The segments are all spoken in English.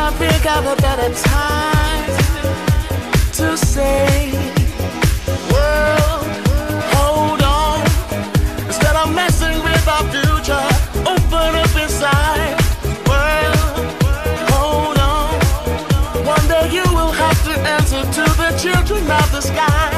I think of a better time to say, world, hold on. Instead of messing with our future, open up inside. World, hold on. One day you will have to answer to the children of the sky.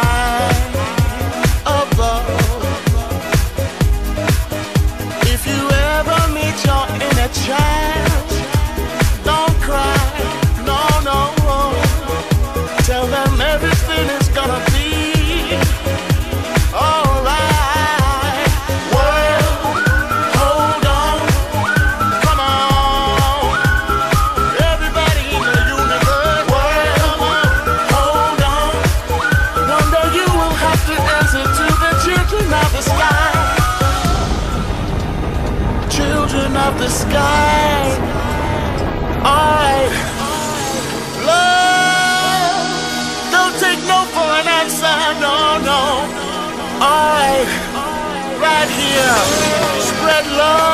child of the sky. I love. Don't take no for an answer. No, no. I right here spread love.